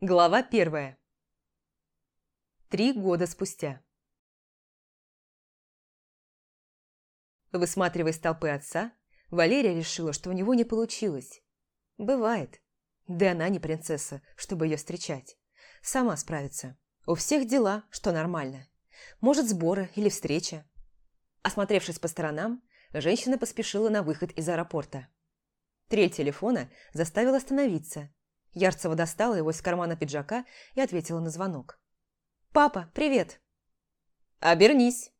Глава первая. Три года спустя. Высматривая из толпы отца, Валерия решила, что у него не получилось. Бывает. Да она не принцесса, чтобы ее встречать. Сама справится. У всех дела, что нормально. Может, сборы или встреча. Осмотревшись по сторонам, женщина поспешила на выход из аэропорта. Трель телефона заставила остановиться. Ярцева достала его из кармана пиджака и ответила на звонок. «Папа, привет!» «Обернись!»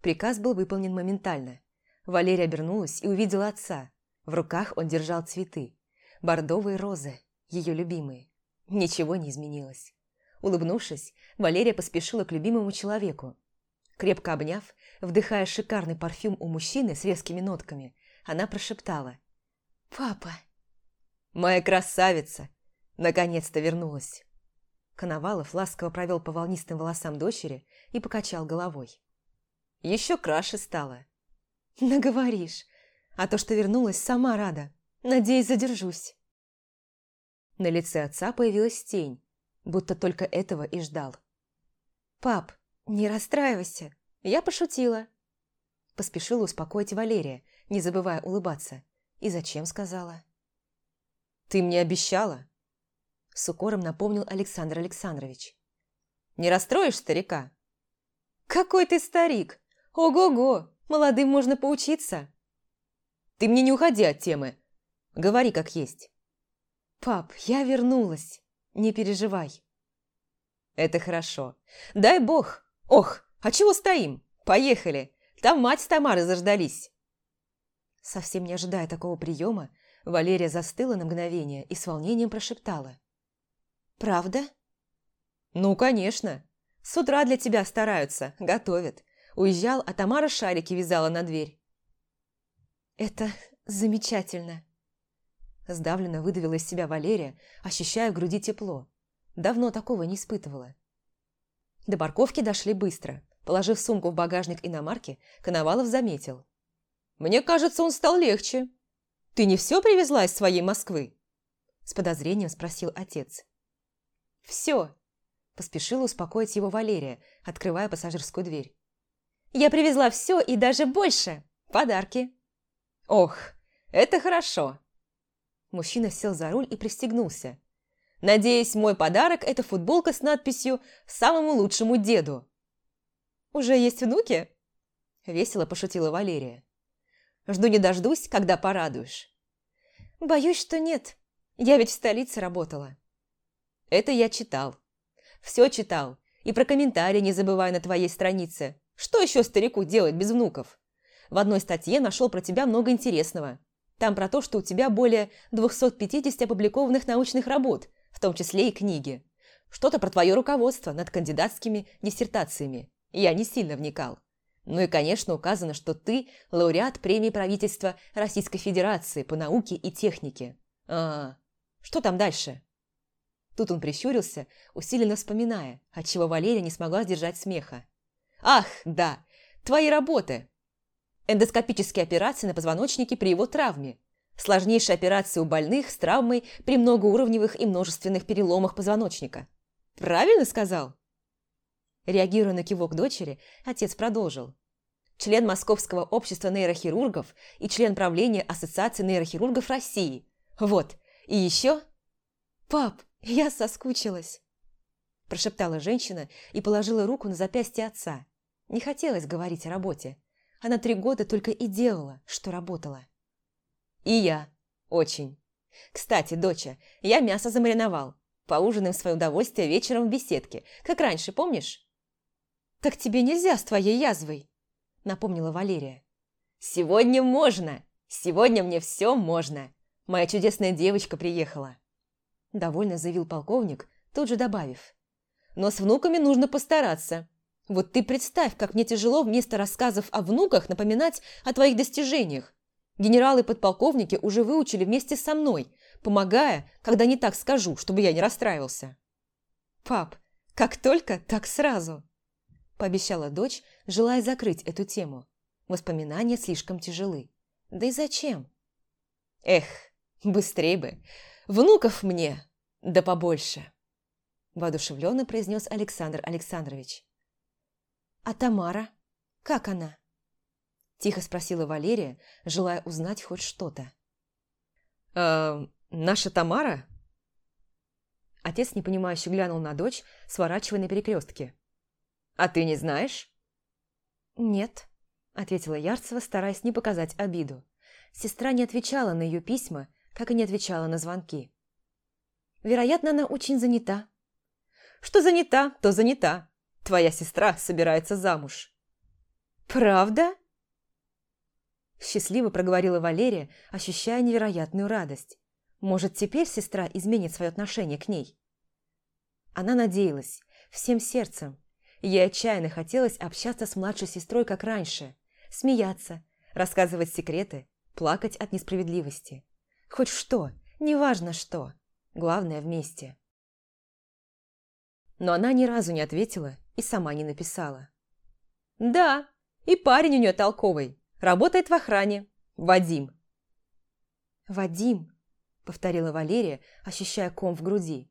Приказ был выполнен моментально. Валерия обернулась и увидела отца. В руках он держал цветы. Бордовые розы, ее любимые. Ничего не изменилось. Улыбнувшись, Валерия поспешила к любимому человеку. Крепко обняв, вдыхая шикарный парфюм у мужчины с резкими нотками, она прошептала. «Папа!» «Моя красавица!» Наконец-то вернулась. Коновалов ласково провел по волнистым волосам дочери и покачал головой. Еще краше стало. Наговоришь. А то, что вернулась, сама рада. Надеюсь, задержусь. На лице отца появилась тень, будто только этого и ждал. «Пап, не расстраивайся. Я пошутила». Поспешила успокоить Валерия, не забывая улыбаться. И зачем сказала? «Ты мне обещала?» С укором напомнил Александр Александрович. «Не расстроишь старика?» «Какой ты старик! Ого-го! Молодым можно поучиться!» «Ты мне не уходи от темы. Говори как есть». «Пап, я вернулась. Не переживай». «Это хорошо. Дай бог. Ох, а чего стоим? Поехали. Там мать с Тамарой заждались». Совсем не ожидая такого приема, Валерия застыла на мгновение и с волнением прошептала. «Правда?» «Ну, конечно. С утра для тебя стараются, готовят. Уезжал, а Тамара шарики вязала на дверь». «Это замечательно!» Сдавленно выдавила из себя Валерия, ощущая в груди тепло. Давно такого не испытывала. До парковки дошли быстро. Положив сумку в багажник иномарки, Коновалов заметил. «Мне кажется, он стал легче. Ты не все привезла из своей Москвы?» С подозрением спросил отец. «Все!» – поспешила успокоить его Валерия, открывая пассажирскую дверь. «Я привезла все и даже больше! Подарки!» «Ох, это хорошо!» Мужчина сел за руль и пристегнулся. «Надеюсь, мой подарок – это футболка с надписью «Самому лучшему деду». «Уже есть внуки?» – весело пошутила Валерия. Жду не дождусь, когда порадуешь. Боюсь, что нет. Я ведь в столице работала. Это я читал. Все читал. И про комментарии не забывай на твоей странице. Что еще старику делать без внуков? В одной статье нашел про тебя много интересного. Там про то, что у тебя более 250 опубликованных научных работ, в том числе и книги. Что-то про твое руководство над кандидатскими диссертациями. Я не сильно вникал. Ну и, конечно, указано, что ты лауреат премии правительства Российской Федерации по науке и технике. А, что там дальше? Тут он прищурился, усиленно вспоминая, отчего Валерия не смогла сдержать смеха. «Ах, да, твои работы!» Эндоскопические операции на позвоночнике при его травме. Сложнейшие операции у больных с травмой при многоуровневых и множественных переломах позвоночника. Правильно сказал? Реагируя на кивок дочери, отец продолжил. Член Московского общества нейрохирургов и член правления Ассоциации нейрохирургов России. Вот. И еще... «Пап, я соскучилась!» Прошептала женщина и положила руку на запястье отца. Не хотелось говорить о работе. Она три года только и делала, что работала. «И я. Очень. Кстати, доча, я мясо замариновал. Поужинаем в свое удовольствие вечером в беседке, как раньше, помнишь?» «Так тебе нельзя с твоей язвой», – напомнила Валерия. «Сегодня можно! Сегодня мне все можно! Моя чудесная девочка приехала!» Довольно заявил полковник, тут же добавив. «Но с внуками нужно постараться. Вот ты представь, как мне тяжело вместо рассказов о внуках напоминать о твоих достижениях. Генералы и подполковники уже выучили вместе со мной, помогая, когда не так скажу, чтобы я не расстраивался». «Пап, как только, так сразу!» Пообещала дочь, желая закрыть эту тему. Воспоминания слишком тяжелы. Да и зачем? Эх, быстрей бы. Внуков мне. Да побольше, воодушевленно произнес Александр Александрович. А Тамара? Как она? Тихо спросила Валерия, желая узнать хоть что-то. «Э, «Наша Тамара?» Отец непонимающе глянул на дочь, сворачивая на перекрестке. «А ты не знаешь?» «Нет», – ответила Ярцева, стараясь не показать обиду. Сестра не отвечала на ее письма, как и не отвечала на звонки. «Вероятно, она очень занята». «Что занята, то занята. Твоя сестра собирается замуж». «Правда?» Счастливо проговорила Валерия, ощущая невероятную радость. Может, теперь сестра изменит свое отношение к ней? Она надеялась, всем сердцем. Ей отчаянно хотелось общаться с младшей сестрой, как раньше. Смеяться, рассказывать секреты, плакать от несправедливости. Хоть что, неважно что. Главное вместе. Но она ни разу не ответила и сама не написала. «Да, и парень у нее толковый. Работает в охране. Вадим». «Вадим», — повторила Валерия, ощущая ком в груди.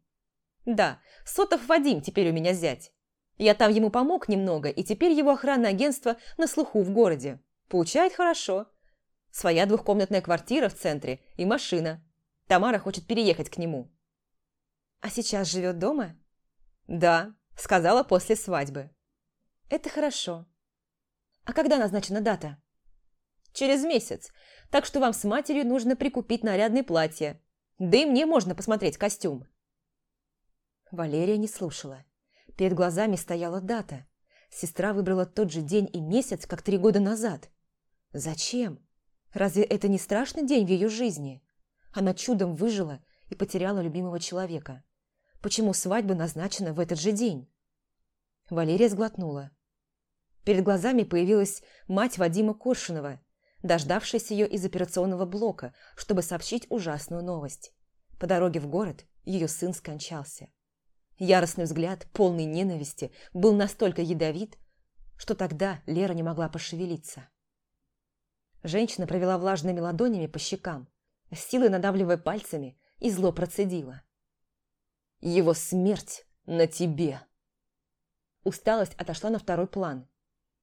«Да, Сотов Вадим теперь у меня зять. Я там ему помог немного, и теперь его охранное агентство на слуху в городе. Получает хорошо. Своя двухкомнатная квартира в центре и машина. Тамара хочет переехать к нему». «А сейчас живет дома?» «Да», — сказала после свадьбы. «Это хорошо. А когда назначена дата?» через месяц, так что вам с матерью нужно прикупить нарядное платье. Да и мне можно посмотреть костюм». Валерия не слушала. Перед глазами стояла дата. Сестра выбрала тот же день и месяц, как три года назад. Зачем? Разве это не страшный день в ее жизни? Она чудом выжила и потеряла любимого человека. Почему свадьба назначена в этот же день? Валерия сглотнула. Перед глазами появилась мать Вадима Коршунова дождавшись ее из операционного блока, чтобы сообщить ужасную новость. По дороге в город ее сын скончался. Яростный взгляд, полный ненависти, был настолько ядовит, что тогда Лера не могла пошевелиться. Женщина провела влажными ладонями по щекам, с силой надавливая пальцами, и зло процедила. «Его смерть на тебе!» Усталость отошла на второй план.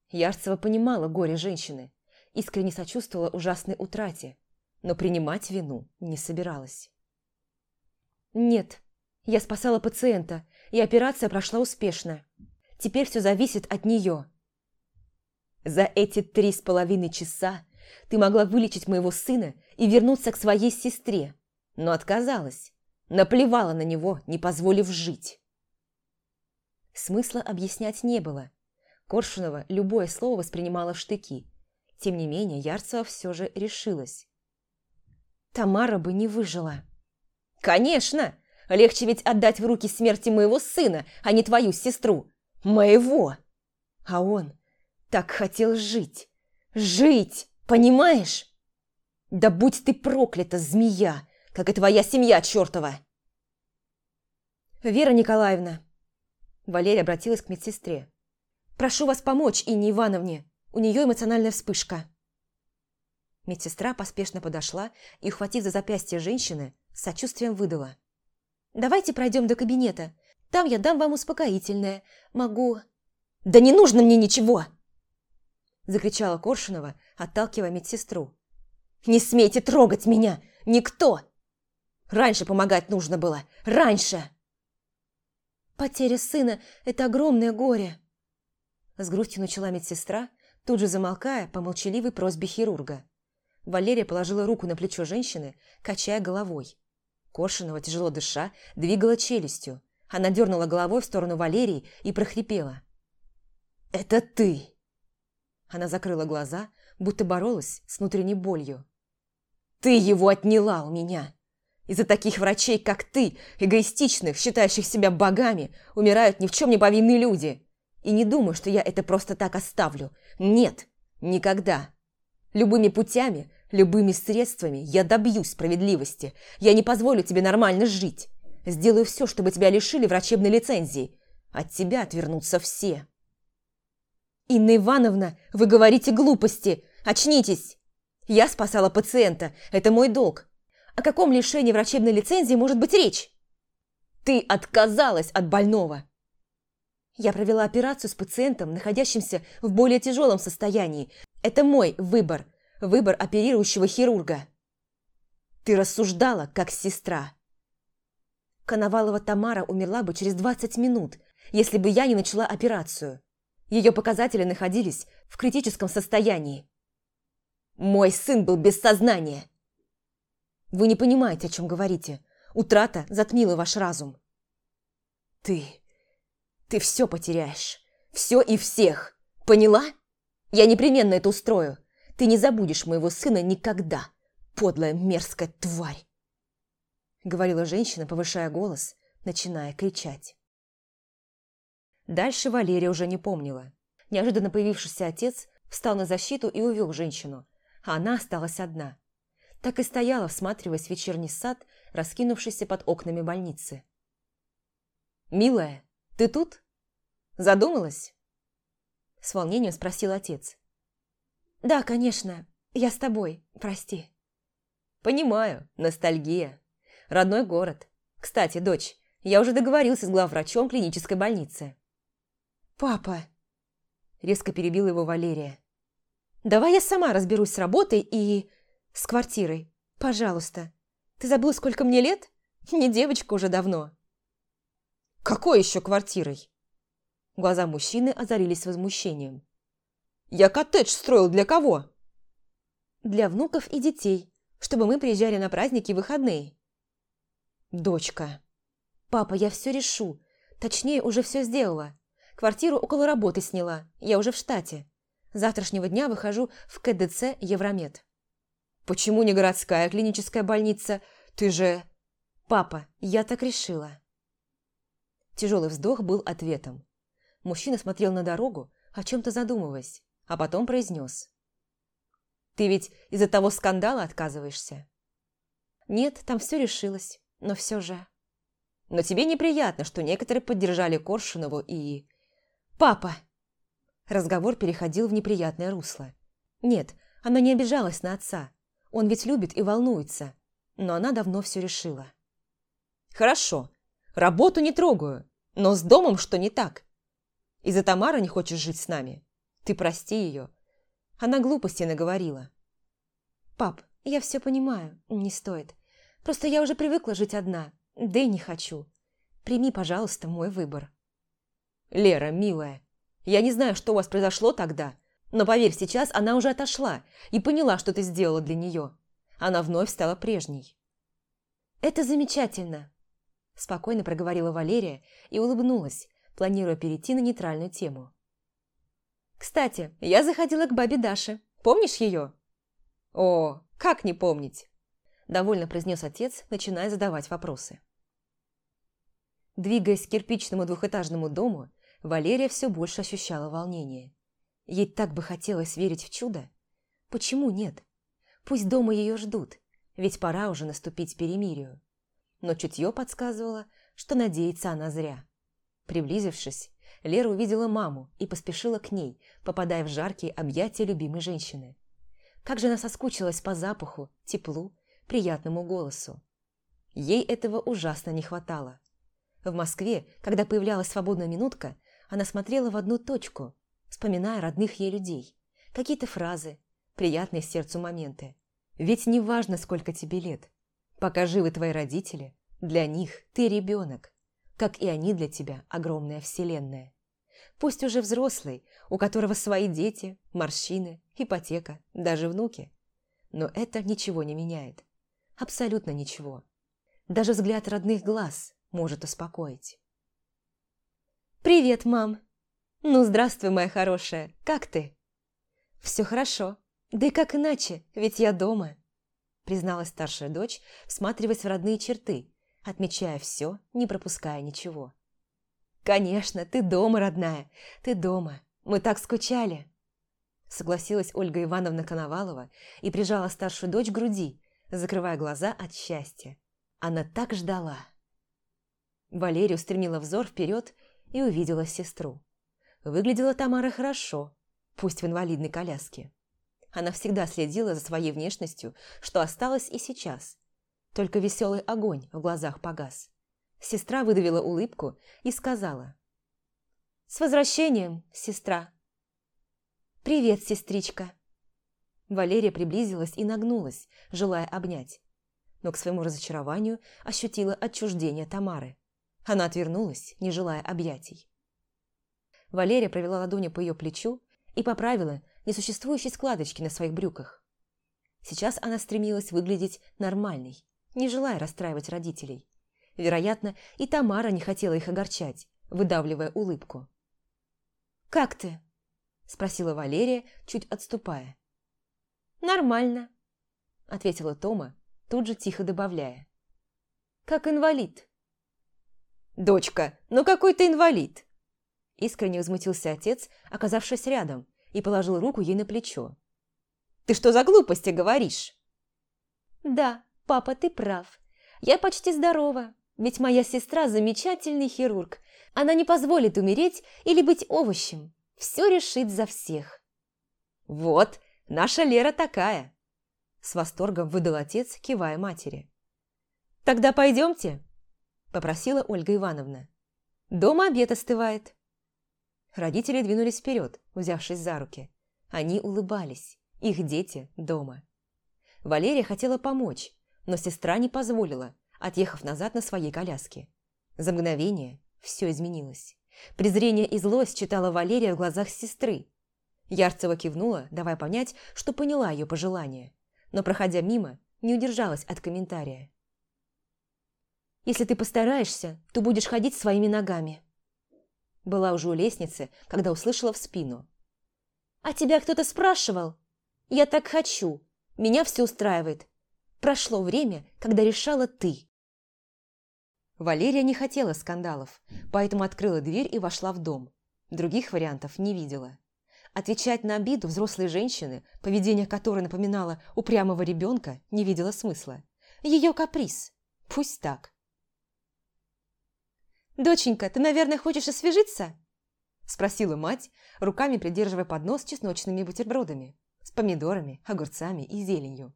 Ярцева понимала горе женщины, искренне сочувствовала ужасной утрате, но принимать вину не собиралась. «Нет, я спасала пациента, и операция прошла успешно. Теперь все зависит от нее». «За эти три с половиной часа ты могла вылечить моего сына и вернуться к своей сестре, но отказалась, наплевала на него, не позволив жить». Смысла объяснять не было. Коршунова любое слово воспринимала в штыки – тем не менее, Ярцева все же решилась. Тамара бы не выжила. «Конечно! Легче ведь отдать в руки смерти моего сына, а не твою сестру. Моего!» А он так хотел жить. Жить, понимаешь? Да будь ты проклята, змея, как и твоя семья чертова! Вера Николаевна, Валерия обратилась к медсестре. Прошу вас помочь Инне Ивановне. У нее эмоциональная вспышка. Медсестра поспешно подошла и, ухватив за запястье женщины, сочувствием выдала. «Давайте пройдем до кабинета. Там я дам вам успокоительное. Могу...» «Да не нужно мне ничего!» Закричала Коршунова, отталкивая медсестру. «Не смейте трогать меня! Никто! Раньше помогать нужно было! Раньше!» «Потеря сына – это огромное горе!» С грустью начала медсестра, тут же замолкая по молчаливой просьбе хирурга. Валерия положила руку на плечо женщины, качая головой. Коршунова, тяжело дыша, двигала челюстью. Она дернула головой в сторону Валерии и прохрипела. «Это ты!» Она закрыла глаза, будто боролась с внутренней болью. «Ты его отняла у меня! Из-за таких врачей, как ты, эгоистичных, считающих себя богами, умирают ни в чем не повинные люди!» И не думаю, что я это просто так оставлю. Нет, никогда. Любыми путями, любыми средствами я добьюсь справедливости. Я не позволю тебе нормально жить. Сделаю все, чтобы тебя лишили врачебной лицензии. От тебя отвернутся все. Инна Ивановна, вы говорите глупости. Очнитесь. Я спасала пациента. Это мой долг. О каком лишении врачебной лицензии может быть речь? Ты отказалась от больного!» Я провела операцию с пациентом, находящимся в более тяжелом состоянии. Это мой выбор, выбор оперирующего хирурга. Ты рассуждала, как сестра. Коновалова Тамара умерла бы через 20 минут, если бы я не начала операцию. Ее показатели находились в критическом состоянии. Мой сын был без сознания. Вы не понимаете, о чем говорите. Утрата затмила ваш разум. Ты... ты все потеряешь. Все и всех. Поняла? Я непременно это устрою. Ты не забудешь моего сына никогда, подлая мерзкая тварь. Говорила женщина, повышая голос, начиная кричать. Дальше Валерия уже не помнила. Неожиданно появившийся отец встал на защиту и увел женщину, а она осталась одна. Так и стояла, всматриваясь в вечерний сад, раскинувшийся под окнами больницы. «Милая, ты тут? Задумалась?» С волнением спросил отец. «Да, конечно. Я с тобой. Прости». «Понимаю. Ностальгия. Родной город. Кстати, дочь, я уже договорился с главврачом клинической больницы». «Папа!» Резко перебила его Валерия. «Давай я сама разберусь с работой и... с квартирой. Пожалуйста. Ты забыл, сколько мне лет? Не девочка уже давно». «Какой еще квартирой?» Глаза мужчины озарились возмущением. «Я коттедж строил для кого?» «Для внуков и детей, чтобы мы приезжали на праздники и выходные». «Дочка». «Папа, я все решу. Точнее, уже все сделала. Квартиру около работы сняла. Я уже в штате. Завтрашнего дня выхожу в КДЦ Евромед». «Почему не городская клиническая больница? Ты же...» «Папа, я так решила». Тяжелый вздох был ответом. Мужчина смотрел на дорогу, о чем-то задумываясь, а потом произнес. «Ты ведь из-за того скандала отказываешься?» «Нет, там все решилось, но все же...» «Но тебе неприятно, что некоторые поддержали Коршунову и...» «Папа!» Разговор переходил в неприятное русло. Нет, она не обижалась на отца. Он ведь любит и волнуется. Но она давно все решила. «Хорошо, Работу не трогаю, но с домом что не так? Из-за Тамары не хочешь жить с нами? Ты прости ее. Она глупости наговорила. Пап, я все понимаю, не стоит. Просто я уже привыкла жить одна, да и не хочу. Прими, пожалуйста, мой выбор. Лера, милая, я не знаю, что у вас произошло тогда, но поверь, сейчас она уже отошла и поняла, что ты сделала для нее. Она вновь стала прежней. Это замечательно, Спокойно проговорила Валерия и улыбнулась, планируя перейти на нейтральную тему. «Кстати, я заходила к бабе Даше. Помнишь ее?» «О, как не помнить?» Довольно произнес отец, начиная задавать вопросы. Двигаясь к кирпичному двухэтажному дому, Валерия все больше ощущала волнение. Ей так бы хотелось верить в чудо. Почему нет? Пусть дома ее ждут, ведь пора уже наступить перемирию но чутье подсказывало, что надеется она зря. Приблизившись, Лера увидела маму и поспешила к ней, попадая в жаркие объятия любимой женщины. Как же она соскучилась по запаху, теплу, приятному голосу. Ей этого ужасно не хватало. В Москве, когда появлялась свободная минутка, она смотрела в одну точку, вспоминая родных ей людей, какие-то фразы, приятные сердцу моменты. Ведь не важно, сколько тебе лет, Пока живы твои родители, для них ты ребенок, как и они для тебя огромная вселенная. Пусть уже взрослый, у которого свои дети, морщины, ипотека, даже внуки. Но это ничего не меняет. Абсолютно ничего. Даже взгляд родных глаз может успокоить. «Привет, мам!» «Ну, здравствуй, моя хорошая, как ты?» «Все хорошо. Да и как иначе, ведь я дома» призналась старшая дочь, всматриваясь в родные черты, отмечая все, не пропуская ничего. «Конечно, ты дома, родная, ты дома. Мы так скучали!» Согласилась Ольга Ивановна Коновалова и прижала старшую дочь к груди, закрывая глаза от счастья. Она так ждала. Валерия устремила взор вперед и увидела сестру. Выглядела Тамара хорошо, пусть в инвалидной коляске. Она всегда следила за своей внешностью, что осталось и сейчас. Только веселый огонь в глазах погас. Сестра выдавила улыбку и сказала. «С возвращением, сестра!» «Привет, сестричка!» Валерия приблизилась и нагнулась, желая обнять. Но к своему разочарованию ощутила отчуждение Тамары. Она отвернулась, не желая объятий. Валерия провела ладонью по ее плечу и поправила несуществующие складочки на своих брюках. Сейчас она стремилась выглядеть нормальной, не желая расстраивать родителей. Вероятно, и Тамара не хотела их огорчать, выдавливая улыбку. «Как ты?» – спросила Валерия, чуть отступая. «Нормально», – ответила Тома, тут же тихо добавляя. «Как инвалид». «Дочка, ну какой ты инвалид?» Искренне возмутился отец, оказавшись рядом, и положил руку ей на плечо. «Ты что за глупости говоришь?» «Да, папа, ты прав. Я почти здорова, ведь моя сестра замечательный хирург. Она не позволит умереть или быть овощем. Все решит за всех». «Вот, наша Лера такая!» С восторгом выдал отец, кивая матери. «Тогда пойдемте?» Попросила Ольга Ивановна. «Дома обед остывает». Родители двинулись вперед, взявшись за руки. Они улыбались. Их дети дома. Валерия хотела помочь, но сестра не позволила, отъехав назад на своей коляске. За мгновение все изменилось. Презрение и злость читала Валерия в глазах сестры. Ярцева кивнула, давая понять, что поняла ее пожелание, но, проходя мимо, не удержалась от комментария. «Если ты постараешься, то будешь ходить своими ногами». Была уже у лестницы, когда услышала в спину. «А тебя кто-то спрашивал? Я так хочу. Меня все устраивает. Прошло время, когда решала ты». Валерия не хотела скандалов, поэтому открыла дверь и вошла в дом. Других вариантов не видела. Отвечать на обиду взрослой женщины, поведение которой напоминало упрямого ребенка, не видела смысла. Ее каприз. Пусть так. «Доченька, ты, наверное, хочешь освежиться?» Спросила мать, руками придерживая поднос с чесночными бутербродами, с помидорами, огурцами и зеленью.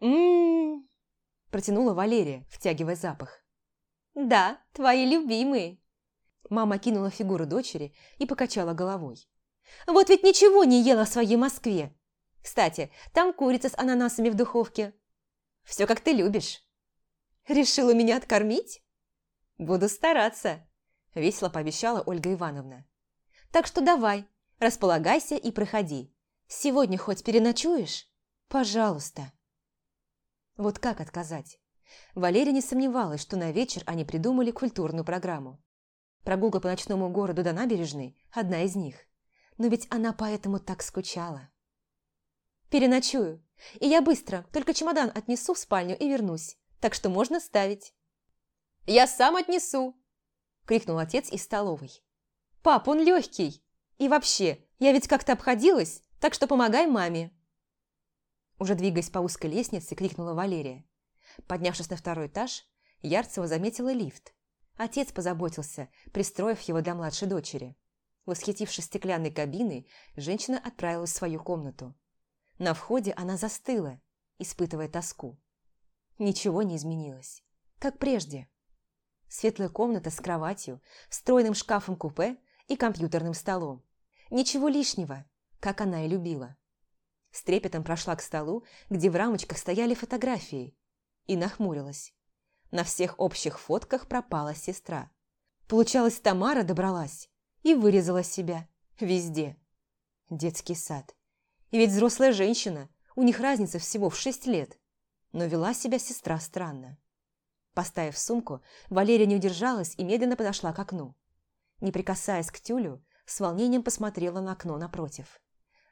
«М-м-м!» протянула Валерия, втягивая запах. «Да, твои любимые!» Мама кинула фигуру дочери и покачала головой. «Вот ведь ничего не ела в своей Москве! Кстати, там курица с ананасами в духовке. Все как ты любишь. Решила меня откормить?» «Буду стараться», – весело пообещала Ольга Ивановна. «Так что давай, располагайся и проходи. Сегодня хоть переночуешь? Пожалуйста». Вот как отказать? Валерия не сомневалась, что на вечер они придумали культурную программу. Прогулка по ночному городу до набережной – одна из них. Но ведь она поэтому так скучала. «Переночую. И я быстро, только чемодан отнесу в спальню и вернусь. Так что можно ставить». «Я сам отнесу!» – крикнул отец из столовой. «Пап, он легкий! И вообще, я ведь как-то обходилась, так что помогай маме!» Уже двигаясь по узкой лестнице, крикнула Валерия. Поднявшись на второй этаж, Ярцева заметила лифт. Отец позаботился, пристроив его для младшей дочери. Восхитившись стеклянной кабиной, женщина отправилась в свою комнату. На входе она застыла, испытывая тоску. Ничего не изменилось, как прежде. Светлая комната с кроватью, встроенным шкафом-купе и компьютерным столом. Ничего лишнего, как она и любила. С трепетом прошла к столу, где в рамочках стояли фотографии, и нахмурилась. На всех общих фотках пропала сестра. Получалось, Тамара добралась и вырезала себя везде. Детский сад. И ведь взрослая женщина, у них разница всего в шесть лет. Но вела себя сестра странно. Поставив сумку, Валерия не удержалась и медленно подошла к окну. Не прикасаясь к тюлю, с волнением посмотрела на окно напротив.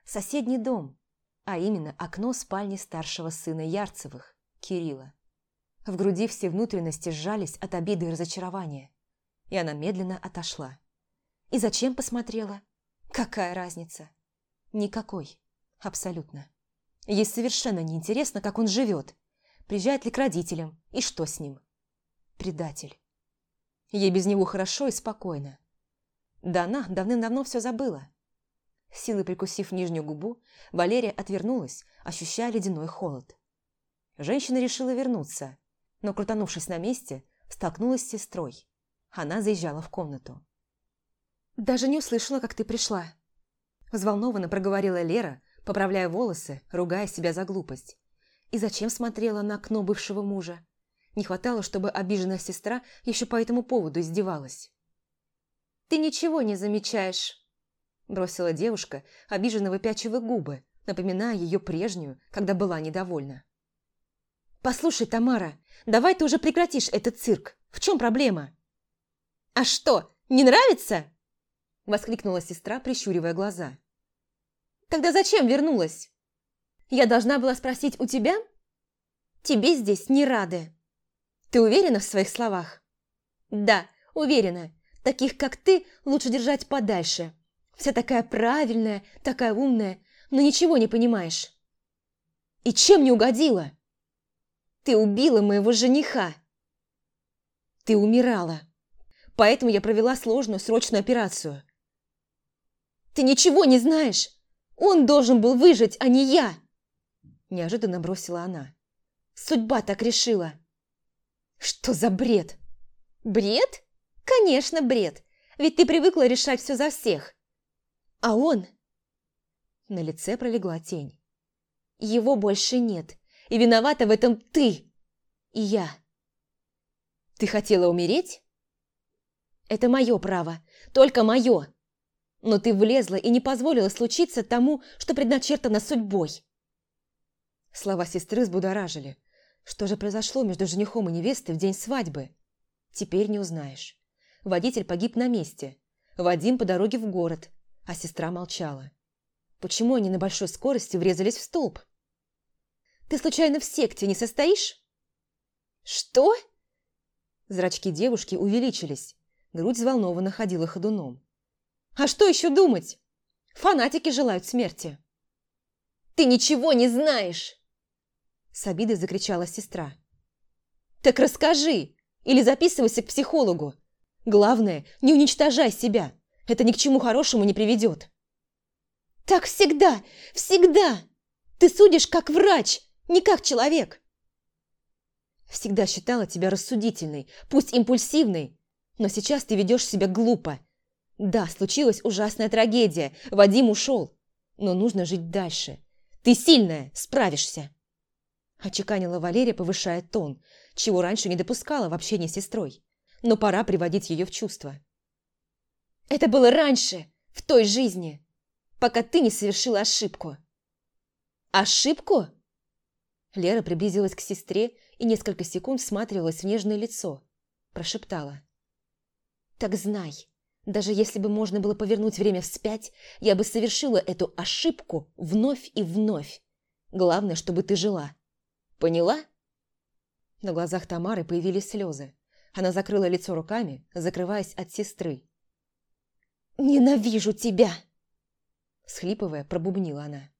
Соседний дом, а именно окно спальни старшего сына Ярцевых, Кирилла. В груди все внутренности сжались от обиды и разочарования, и она медленно отошла. И зачем посмотрела? Какая разница? Никакой. Абсолютно. Ей совершенно неинтересно, как он живет. Приезжает ли к родителям и что с ним предатель. Ей без него хорошо и спокойно. Да она давным-давно все забыла. Силой прикусив нижнюю губу, Валерия отвернулась, ощущая ледяной холод. Женщина решила вернуться, но, крутанувшись на месте, столкнулась с сестрой. Она заезжала в комнату. «Даже не услышала, как ты пришла», – взволнованно проговорила Лера, поправляя волосы, ругая себя за глупость. И зачем смотрела на окно бывшего мужа? Не хватало, чтобы обиженная сестра еще по этому поводу издевалась. «Ты ничего не замечаешь», – бросила девушка, обиженно выпячивая губы, напоминая ее прежнюю, когда была недовольна. «Послушай, Тамара, давай ты уже прекратишь этот цирк. В чем проблема?» «А что, не нравится?» – воскликнула сестра, прищуривая глаза. «Тогда зачем вернулась? Я должна была спросить у тебя? Тебе здесь не рады. Ты уверена в своих словах?» «Да, уверена. Таких, как ты, лучше держать подальше. Вся такая правильная, такая умная, но ничего не понимаешь». «И чем не угодила?» Ты убила моего жениха. Ты умирала. Поэтому я провела сложную срочную операцию. Ты ничего не знаешь. Он должен был выжить, а не я. Неожиданно бросила она. Судьба так решила. Что за бред? Бред? Конечно, бред. Ведь ты привыкла решать все за всех. А он... На лице пролегла тень. Его больше нет и виновата в этом ты и я. Ты хотела умереть? Это мое право, только мое. Но ты влезла и не позволила случиться тому, что предначертано судьбой. Слова сестры взбудоражили. Что же произошло между женихом и невестой в день свадьбы? Теперь не узнаешь. Водитель погиб на месте. Вадим по дороге в город, а сестра молчала. Почему они на большой скорости врезались в столб? Ты случайно в секте не состоишь?» «Что?» Зрачки девушки увеличились. Грудь взволнованно ходила ходуном. «А что еще думать? Фанатики желают смерти». «Ты ничего не знаешь!» С обидой закричала сестра. «Так расскажи! Или записывайся к психологу! Главное, не уничтожай себя! Это ни к чему хорошему не приведет!» «Так всегда! Всегда! Ты судишь как врач, не как человек. Всегда считала тебя рассудительной, пусть импульсивной, но сейчас ты ведешь себя глупо. Да, случилась ужасная трагедия, Вадим ушел, но нужно жить дальше. Ты сильная, справишься. Очеканила Валерия, повышая тон, чего раньше не допускала в общении с сестрой. Но пора приводить ее в чувство. Это было раньше, в той жизни, пока ты не совершила ошибку. Ошибку? Лера приблизилась к сестре и несколько секунд всматривалась в нежное лицо. Прошептала. «Так знай, даже если бы можно было повернуть время вспять, я бы совершила эту ошибку вновь и вновь. Главное, чтобы ты жила. Поняла?» На глазах Тамары появились слезы. Она закрыла лицо руками, закрываясь от сестры. «Ненавижу тебя!» Схлипывая, пробубнила она.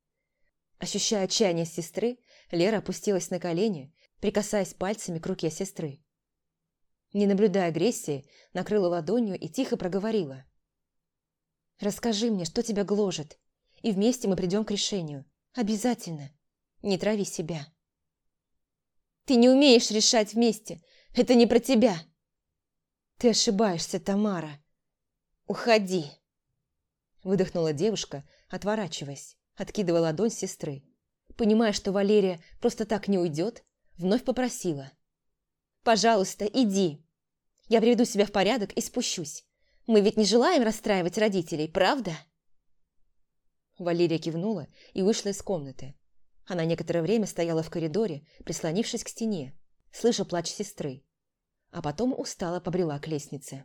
Ощущая отчаяние сестры, Лера опустилась на колени, прикасаясь пальцами к руке сестры. Не наблюдая агрессии, накрыла ладонью и тихо проговорила. «Расскажи мне, что тебя гложет, и вместе мы придем к решению. Обязательно. Не трави себя». «Ты не умеешь решать вместе. Это не про тебя». «Ты ошибаешься, Тамара. Уходи!» Выдохнула девушка, отворачиваясь, откидывая ладонь сестры понимая, что Валерия просто так не уйдет, вновь попросила. «Пожалуйста, иди. Я приведу себя в порядок и спущусь. Мы ведь не желаем расстраивать родителей, правда?» Валерия кивнула и вышла из комнаты. Она некоторое время стояла в коридоре, прислонившись к стене, слыша плач сестры, а потом устало побрела к лестнице.